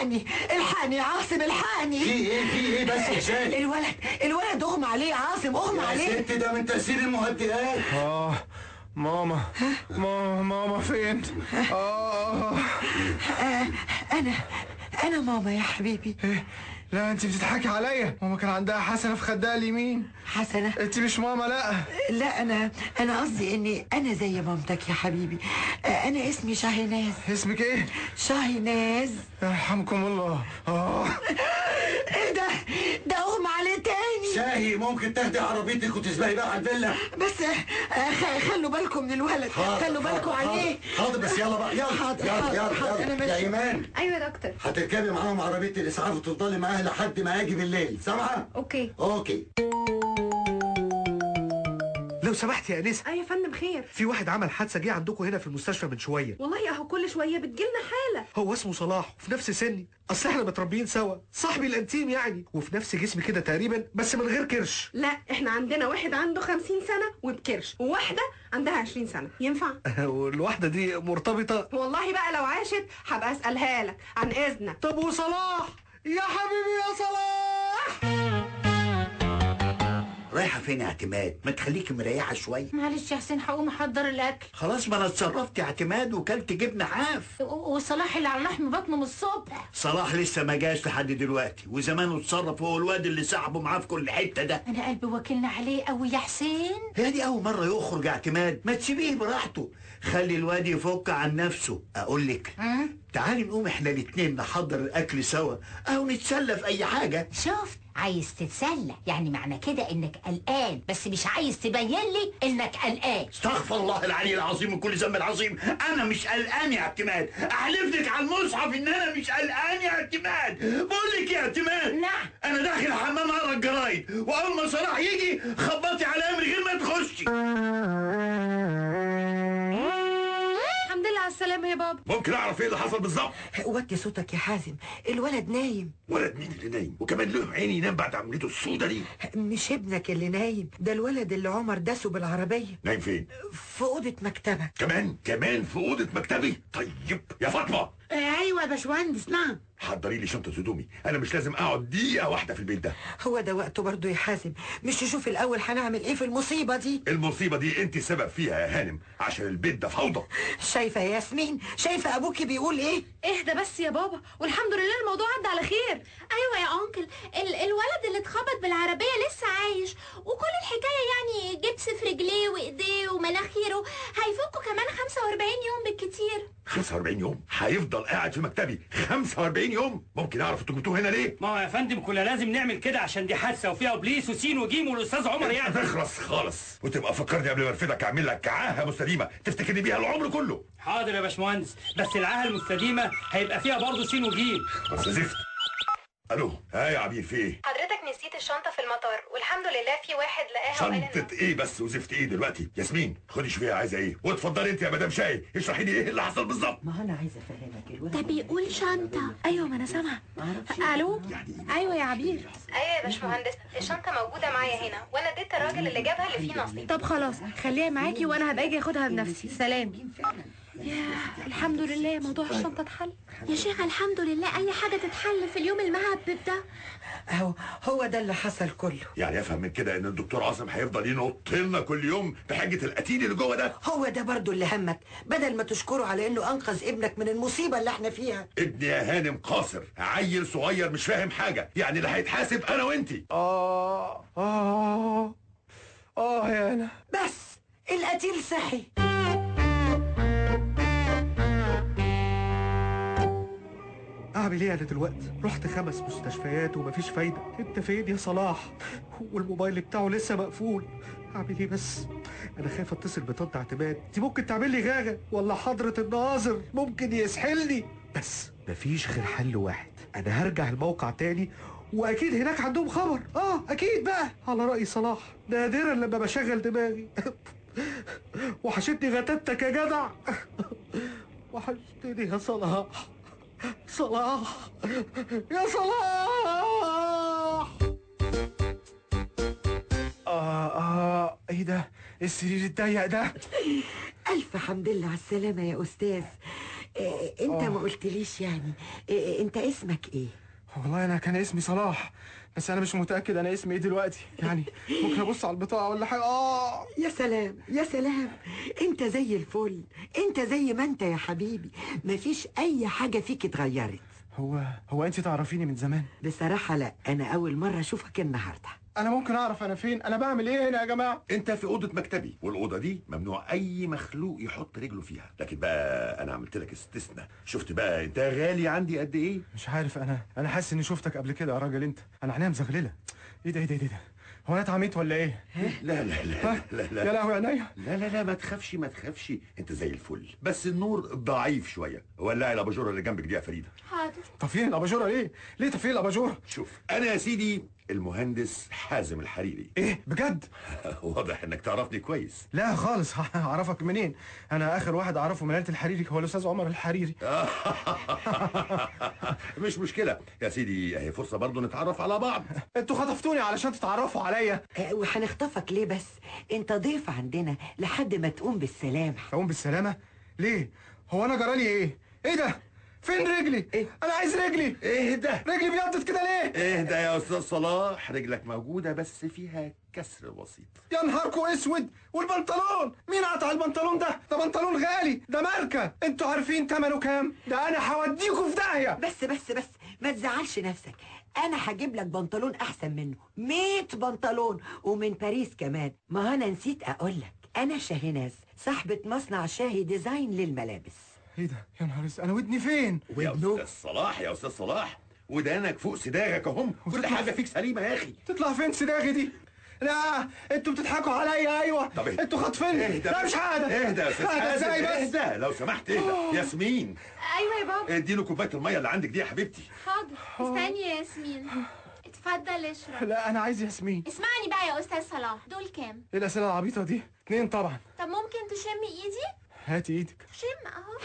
الحقني الحقني يا عاصم الحقني في إيه؟ في إيه بس يا شاهد الولد الولد أغمى عليه يا عاصم أغمى يا عليه. ست ده من تأثير المهدئات. آه ماما ماما ماما فين؟ آه. آه أنا أنا ماما يا حبيبي. إيه؟ لا انت بتضحكي عليا. ماما كان عندها حسنة في خدها اليمين. حسنة؟ انت مش ماما لا. لا أنا أنا قصدي إني أنا زي مامتك يا حبيبي. آه أنا اسمي شاهيناز. اسمك إيه؟ شاهيناز. يرحمكم الله. آه إيه ده ده اغمى عليه شاهي ممكن تهدي عربيتك وتسبقي بقى على الفيلا؟ بس آه، خلوا بالكم من الولد. حاضر، خلوا بالكم عليه. حاضر. بس يلا بقى يلا حاضر، يلا حاضر، يلا حاضر، يلا. ماشي. يا إيمان. أيوه يا دكتور. هتركبي معاهم عربية الإسعاف وتفضلي معاها لحد ما أجي بالليل سامعة؟ okay. okay. لو سمحت يا انسه أيوه يا فندم خير. في واحد عمل حادثة جه عندكم هنا في المستشفى من شوية. والله أهو كل شوية بتجيلنا حالة. هو اسمه صلاح وفي نفس سني. أصل إحنا متربيين سوا. صاحبي الأنتيم يعني. وفي نفس جسمي كده تقريبا بس من غير كرش. لا إحنا عندنا واحد عنده خمسين سنة وبكرش. وواحدة عندها عشرين سنة. ينفع؟ والواحدة دي مرتبطة. والله بقى لو عاشت هبقى أسألها لك عن إذنك. طب وصلاح؟ يا حبيبي يا صلاح! رايحة فين يا اعتماد؟ ما تخليكي مريحة شوية. معلش يا حسين هقوم أحضر الأكل. خلاص ما أنا اتصرفت يا اعتماد وكلت جبنة حاف. وصلاح اللي على لحم بطنه من الصبح. صلاح لسه ما جاش لحد دلوقتي وزمانه اتصرف هو الواد اللي سحبه معاه في كل حتة ده. أنا قلبي واكلنا عليه قوي يا حسين. هي دي أول مرة يخرج اعتماد. ما تسيبيه براحته. خلي الواد يفك عن نفسه. أقول لك تعالي نقوم إحنا الاتنين نحضر الأكل سوا أو نتسلى في أي حاجة. شفت؟ عايز تتسلى. يعني معنى كده إنك قلقان. بس مش عايز تبين لي إنك قلقان. استغفر الله العلي العظيم من كل ذنب عظيم أنا مش قلقان يا اعتماد. احلف لك على المصحف إن أنا مش قلقان يا اعتماد. بقول لك يا اعتماد؟ نعم. أنا داخل الحمام اقرا الجرايد. وأول ما صلاح يجي خبطي عليا من غير ما تخشي. يا بابا؟ ممكن أعرف إيه اللي حصل بالظبط؟ وطي صوتك يا حازم. الولد نايم. ولد مين اللي نايم؟ وكمان له عيني ينام بعد عمليته السودة دي. مش ابنك اللي نايم ده الولد اللي عمر داسه بالعربية. نايم فين؟ في أوضة مكتبك. كمان؟ كمان في أوضة مكتبي. طيب يا فاطمة. أيوه يا باشمهندس نعم. حضري لي شنطة هدومي. أنا مش لازم أقعد دقيقة واحدة في البيت ده. هو ده وقته برضه يا حازم. مش تشوف الأول هنعمل إيه في المصيبة دي؟ المصيبة دي أنت سبب فيها يا هانم عشان البيت ده فوضى شايفة يا ياسمين؟ شايفة أبوكي بيقول إيه؟ اهدى بس يا بابا والحمد لله الموضوع عدى على خير. أيوه يا أنكل ال الولد اللي اتخبط بالعربية لسه عايش وكل الحكاية يعني جبس في رجليه وإيديه ومناخيره هيفكوا كمان 45 يوم بالكتير. 45 يوم. هيفضل قاعد في مكتبي 45 يوم. ممكن أعرف أنتوا جبتوه هنا ليه؟ ما هو يا فندم كنا لازم نعمل كده عشان دي حادثة وفيها بوليس وسين وجيم والأستاذ عمر يعني. تخلص خالص. وتبقى فكرني قبل ما أرفدك أعمل لك عاهة مستديمة تفتكرني بيها العمر كله. حاضر يا باشمهندس. بس العاهة المستديمة هيبقى فيها برضه سين وجيم. بس زفت. ألو ها يا عبير في إيه؟ الشنطه في المطار والحمد لله في واحد لقاها شنطة إيه بس؟ وزفت إيه دلوقتي؟ ياسمين خدي شوفيها عايزة إيه؟ واتفضلي أنت يا مدام شاي اشرحي لي إيه اللي حصل بالظبط. ما أنا عايزة أفهمك. الولد ده بيقول شنطة. أيوه ما أنا سامعة. ألو؟ أيوه يا عبير. أيوه يا باشمهندس الشنطة موجودة معايا هنا وأنا اديت الراجل اللي جابها اللي فيه نصيب طب خلاص خليها معاكي وأنا هبقى أجي أخدها بنفسي. سلام. يا الحمد لله موضوع الشنطة اتحل. يا شيخ الحمد لله. أي حاجة تتحل في اليوم المهبب ده؟ أهو هو ده اللي حصل كله. يعني افهم من كده إن الدكتور عاصم هيفضل ينط لنا كل يوم بحاجه القتيل اللي جوه ده؟ هو ده برضه اللي همك. بدل ما تشكره على إنه أنقذ ابنك من المصيبة اللي إحنا فيها. ابني يا هانم قاصر عيل صغير مش فاهم حاجة. يعني اللي هيتحاسب أنا وإنتي. آه آه آه يا أنا بس القتيل صحي. اعمل إيه أنا دلوقتي رحت خمس مستشفيات ومفيش فايدة. انت فين يا صلاح. والموبايل بتاعه لسه مقفول. أعمل إيه بس؟ أنا خايف أتصل بطنط اعتماد. دي ممكن تعمل لي غاغة ولا حضرة الناظر؟ ممكن يسحلني. بس مفيش غير حل واحد. أنا هرجع الموقع تاني وأكيد هناك عندهم خبر. آه أكيد بقى. على رأي صلاح. نادرا لما بشغل دماغي. وحشتني غتاتك يا جدع. وحشتني يا صلاح. صلاح. يا صلاح. آه آه إيه ده؟ السرير الضيق ده. ألف حمد لله على السلامة يا أستاذ. آه، إنت ما قلتليش يعني آه، إنت اسمك إيه؟ والله أنا كان اسمي صلاح بس أنا مش متأكد أنا اسمي إيه دلوقتي. يعني ممكن أبص على البطاقة ولا حاجة؟ آه. يا سلام يا سلام. أنت زي الفل. أنت زي ما أنت يا حبيبي. مفيش أي حاجة فيك اتغيرت. هو هو أنت تعرفيني من زمان؟ بصراحة لا. أنا أول مرة أشوفك النهاردة. أنا ممكن أعرف أنا فين أنا بعمل إيه هنا يا جماعة؟ أنت في أوضة مكتبي. والأوضة دي ممنوع أي مخلوق يحط رجله فيها. لكن بقى أنا عملت لك استثناء. شفت بقى أنت غالي عندي قد إيه؟ مش عارف أنا. أنا حاسس إني شفتك قبل كده يا راجل أنت. أنا عينيا مزغللة. إيه ده إيه ده إيه ده؟ هو أنا اتعميت ولا إيه؟ لا لا لا لا لا يا لهوي عينيا. لا لا لا ما تخافش ما تخافش. أنت زي الفل. بس النور ضعيف شوية. ولعي الأباجورة اللي جنبك دي يا فريدة؟ حاضر طب فين الأباجورة ليه؟ ليه طب فين الأباجورة؟ شوف أنا يا سيدي المهندس حازم الحريري. إيه بجد؟ واضح إنك تعرفني كويس. لا خالص أعرفك منين؟ أنا آخر واحد أعرفه من عيلة الحريري هو الأستاذ عمر الحريري. مش مشكلة. يا سيدي أهي فرصة برضه نتعرف على بعض. أنتوا خطفتوني علشان تتعرفوا عليا. آه، وهنخطفك ليه بس؟ أنت ضيف عندنا لحد ما تقوم بالسلامة. أقوم بالسلامة؟ ليه؟ هو أنا جرالي إيه؟ إيه ده؟ فين رجلي؟ إيه؟ أنا عايز رجلي. ده رجلي بيضت كده ليه؟ ده يا أستاذ صلاح. رجلك موجودة بس فيها كسر بسيط. يا نهاركو اسود! والبنطلون! مين قطع البنطلون ده؟ ده بنطلون غالي! ده ماركة! أنتوا عارفين ثمنه كام؟ ده أنا هوديكوا في داهية! بس بس بس ما تزعلش نفسك. أنا هجيب لك بنطلون أحسن منه. 100 بنطلون! ومن باريس كمان. ما أنا نسيت أقول لك. أنا شاهناز صاحبة مصنع شاهي ديزاين للملابس. إيه ده؟ يا نهار أسود أنا ودني فين؟ يا أستاذ صلاح يا أستاذ صلاح. ودانك فوق صداغك اهم كل حاجة فيك سليمة يا أخي. تطلع فين صداغي دي؟ لا أنتوا بتضحكوا عليا أيوه. طب اهدى. أنتوا خاطفيني. اهدى. لا مش هذا. اهدى يا أستاذ إزاي بس؟ اهدى. لو سمحت اهدى. ياسمين. أيوه يا بابا. اديله كوباية المية اللي عندك دي يا حبيبتي. حاضر. استني يا ياسمين. اتفضل اشرب. لا أنا عايز ياسمين. اسمعني بقى يا أستاذ صلاح. دول كام؟ إيه الأسئلة العبيطة دي. اتنين طبعا. طب ممكن تشم إيدي؟ هاتي إيدك. شم اهو.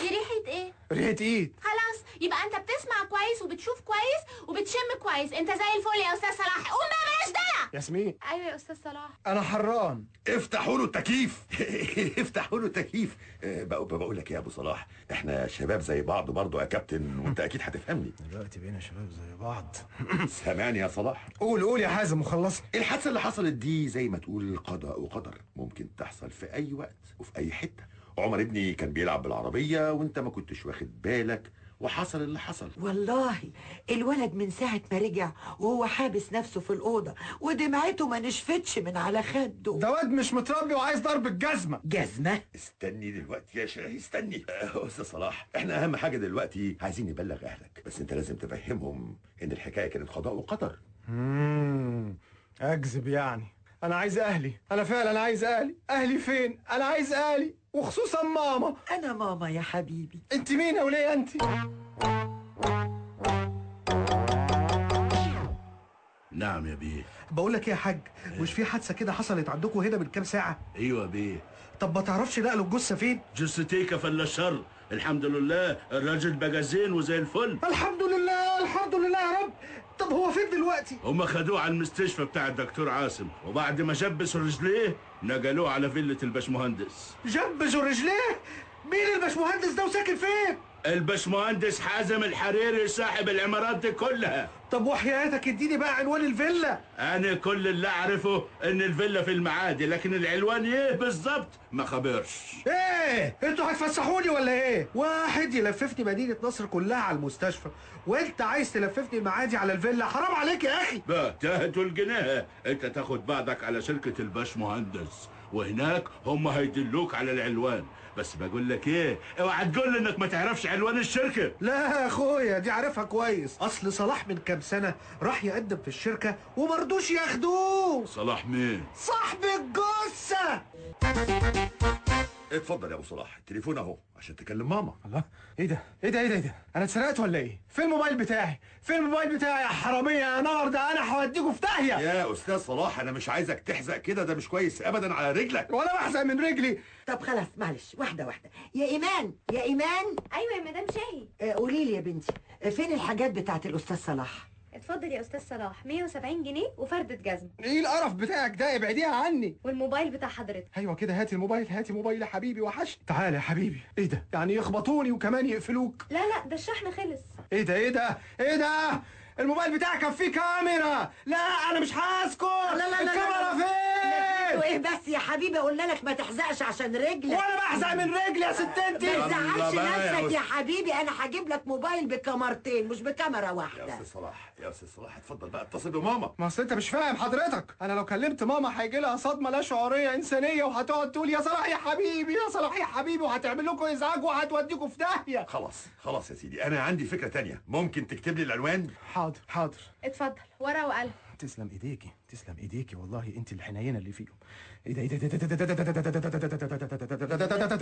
دي ريحة إيه؟ ريحة ايد. خلاص يبقى انت بتسمع كويس وبتشوف كويس وبتشم كويس. انت زي الفل يا أستاذ صلاح. قوم بقى بلاش دلع ياسمين. أيوه يا أستاذ صلاح. أنا حران. افتحوا له التكييف. افتحوا له التكييف. آه، بقول بقول لك يا أبو صلاح إحنا شباب زي بعض برضه يا كابتن وأنت أكيد هتفهمني. دلوقتي بقينا شباب زي بعض. سامعني يا صلاح. قول قول يا حازم وخلصني الحادثة اللي حصلت دي؟ زي ما تقول قضاء وقدر ممكن تحصل في أي وقت وفي أي حتة. عمر ابني كان بيلعب بالعربية وأنت ما كنتش واخد بالك. وحصل اللي حصل. والله الولد من ساعة ما رجع وهو حابس نفسه في الأوضة ودمعته ما نشفتش من على خده. ده واد مش متربي وعايز ضرب الجزمة. جزمة؟ استني دلوقتي يا شاهي استني. آه، أستاذ صلاح إحنا أهم حاجة دلوقتي عايزين نبلغ أهلك بس أنت لازم تفهمهم إن الحكاية كانت قضاء وقدر. امم اكذب يعني. أنا عايز أهلي. أنا فعلا عايز أهلي. أهلي فين؟ أنا عايز أهلي. وخصوصا ماما. أنا ماما يا حبيبي. أنت مين يا ولية أنت؟ نعم يا بيه. بقول لك إيه يا حاج؟ مش في حادثة كده حصلت عندكم هنا من كام ساعة؟ أيوه يا بيه. طب ما تعرفش نقلوا الجثة فين؟ جثتيك فلا الشر الحمد لله. الراجل بقى زين وزي الفل. الحمد لله الحمد لله يا رب. طب هو فين دلوقتي؟ هما خدوه على المستشفى بتاع الدكتور عاصم وبعد ما جبسوا رجليه نقلوه على فيلة الباشمهندس. جبزوا رجليه؟ مين الباشمهندس ده وساكن فين؟ الباشمهندس حازم الحريري صاحب العمارات دي كلها. طب وحياتك اديني بقى عنوان الفيلا. أنا كل اللي أعرفه إن الفيلا في المعادي لكن العنوان إيه بالظبط؟ ما خبرش. إيه؟ أنتوا هتفسحوني ولا إيه؟ واحد يلففني مدينة نصر كلها على المستشفى وأنت عايز تلففني المعادي على الفيلا؟ حرام عليك يا أخي. بقى تهت الجنيه أنت تاخد بعضك على شركة الباش مهندس وهناك هم هيدلوك على العنوان. بس بقول لك إيه اوعى تقول لي إنك ما تعرفش عنوان الشركة. لا يا أخويا دي عارفها كويس. أصل صلاح من كام سنة راح يقدم في الشركة ومرضوش ياخدوه. صلاح مين؟ صاحب الجثة. اتفضل يا ابو صلاح التليفون اهو عشان تكلم ماما. الله. إيه ده؟ إيه ده؟ إيه ده؟ إيه ده أنا اتسرقت ولا إيه؟ فين الموبايل بتاعي فين الموبايل بتاعي يا حرامية يا نار ده أنا هوديكوا في داهية. يا أستاذ صلاح أنا مش عايزك تحزق كده ده مش كويس ابدا على رجلك. ولا بحزق من رجلي. طب خلاص معلش واحدة واحدة. يا إيمان يا إيمان. أيوه يا مدام شاهي. آه، قولي لي يا بنتي آه، فين الحاجات بتاعت الأستاذ صلاح؟ اتفضل يا أستاذ صلاح 170 جنيه وفردة جزمة إيه القرف بتاعك ده؟ ابعديها عني. والموبايل بتاع حضرتك. أيوه كده هاتي الموبايل هاتي موبايل يا حبيبي وحش تعال يا حبيبي. إيه ده؟ يعني يخبطوني وكمان يقفلوك. لا لا ده الشحن خلص. إيه ده؟ إيه ده؟ إيه ده؟ الموبايل بتاعك كان فيه كاميرا. لا أنا مش هسكت. لا لا لا الكاميرا لا فين إيه بس يا حبيبي قلنا لك ما تحزقش عشان رجلك. وأنا بحزق من رجلي يا ست انت ما تزعلش يا نفسك. يا حبيبي أنا هجيب لك موبايل بكاميرتين مش بكاميرا يا واحدة أستاذ صلاح يا أستاذ صلاح اتفضل بقى اتصل بماما. ما أصل أنت مش فاهم حضرتك. أنا لو كلمت ماما هيجي لها صدمة لا شعورية إنسانية وهتقعد تقول يا صلاح يا حبيبي يا صلاح يا حبيبي وهتعمل لكم إزعاج وهتوديكم في داهية. خلاص خلاص يا سيدي أنا عندي فكرة تانية. ممكن تكتب لي العنوان؟ حاضر حاضر. اتفضل ورقة وقلم. تسلم ايديكي تسلم ايديكي والله انت الحنينه اللي فيهم إيه ده إيه ده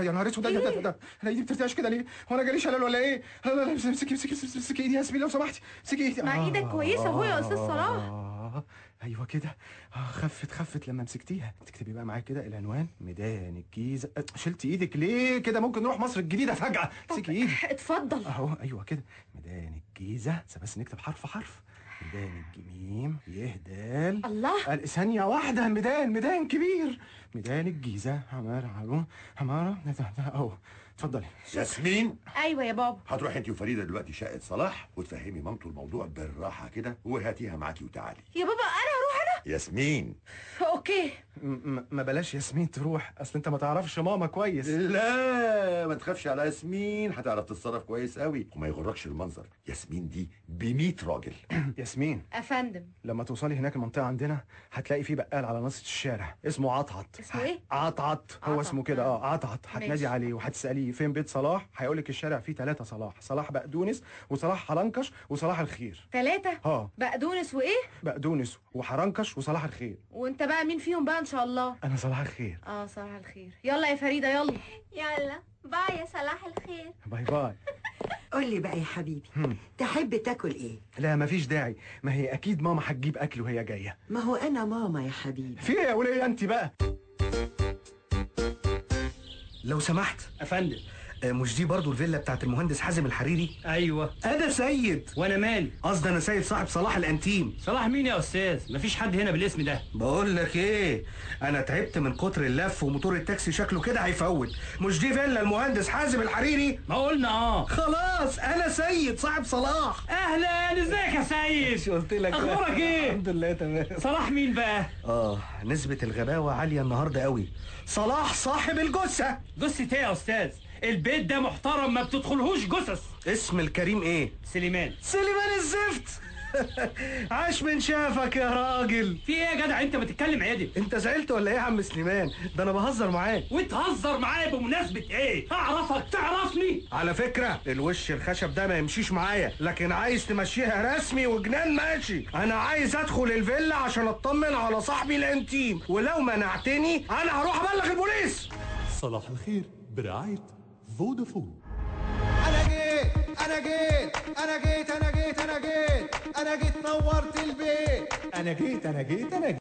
إيه يا نهار اسود أنا ايدي بترتعش كده ليه؟ هو أنا جالي شلل ولا إيه؟ امسكي امسكي امسكي ايدي يا ياسمين لو سمحتي امسكي ايدي مع إيدك كويسة اهو يا أستاذ صلاح آه، أيوه كده آه، خفت خفت لما مسكتيها تكتبي بقى معايا كده العنوان ميدان الجيزه أه، شلتي إيدك ليه كده ممكن نروح مصر الجديده فجاه امسكي ايدي اتفضل اهو أيوه كده ميدان الجيزه بس نكتب حرف حرف ميدان الجميم يهدال. الله. ثانية واحدة ميدان ميدان كبير. ميدان الجيزة. عمارة عمارة عمارة اهو اتفضلي. ياسمين. أيوه يا بابا. هتروح انت وفريدة دلوقتي شقة صلاح وتفهمي مامته الموضوع بالراحة كده وهاتيها معاكي وتعالي. يا بابا أنا ياسمين. أوكي. م- م- ما بلاش ياسمين تروح. أصل أنت ما تعرفش ماما كويس. لا ما تخافش على ياسمين. هتعرف تتصرف كويس قوي. وما يغركش المنظر. ياسمين دي ب راجل. ياسمين. افندم لما توصلي هناك المنطقة عندنا هتلاقي في بقال على نص الشارع. اسمه عطعط. اسمه إيه؟ عطعط. هو عطعط. اسمه كده. آه. عطعط. ماشي. هتنادي عليه وهتسأليه فين بيت صلاح. هيقولك الشارع فيه ثلاثة صلاح. صلاح بقدونس وصلاح حلنكش وصلاح الخير. ثلاثة آه. بقدونس وإيه؟ بقدونس وحرنكش وصلاح الخير. وانت بقى مين فيهم بقى إن شاء الله؟ أنا صلاح الخير. آه صباح الخير. يلا يا فريدة يلا. يلا. bye يا صلاح الخير. bye bye. قول لي بقى يا حبيبي هم. تحب تاكل إيه؟ لا مفيش داعي. ما هي أكيد ماما هتجيب أكل وهي جاية. ما هو أنا ماما يا حبيبي. في إيه يا ولية انت بقى؟ لو سمحت. أفندم. مش دي برضو الفيلا بتاعت المهندس حازم الحريري؟ أيوه. أنا سيد. وأنا مالي قصدي أنا سيد صاحب صلاح الأنتيم. صلاح مين يا أستاذ؟ مفيش حد هنا بالاسم ده. بقول لك إيه؟ أنا تعبت من كتر اللف وموتور التاكسي شكله كده هيفوت. مش دي فيلا المهندس حازم الحريري؟ ما قلنا آه. خلاص أنا سيد صاحب صلاح. أهلا إزيك يا سيد؟ مش قلت لك. أخبارك إيه؟ الحمد لله تمام. صلاح مين بقى؟ آه نسبة الغباوة عالية النهاردة قوي. صلاح صاحب الجثة. جثة إيه يا أستاذ؟ البيت ده محترم ما بتدخلهوش جثث. اسم الكريم إيه؟ سليمان. سليمان الزفت. عاش من شافك يا راجل. في إيه يا جدع؟ انت بتتكلم عدل انت زعلت ولا إيه يا عم سليمان؟ ده أنا بهزر معاك. وتهزر معايا بمناسبة إيه؟ اعرفك تعرفني. على فكرة الوش الخشب ده ما يمشيش معايا لكن عايز تمشيها رسمي وجنان ماشي. أنا عايز ادخل الفيلا عشان اطمن على صاحبي الانتيم. ولو منعتني أنا هروح ابلغ البوليس. صلاح الخير برعاية فودافون. أنا جيت أنا جيت أنا جيت أنا جيت أنا جيت أنا جيت نورت البيت. أنا جيت أنا جيت أنا جيت.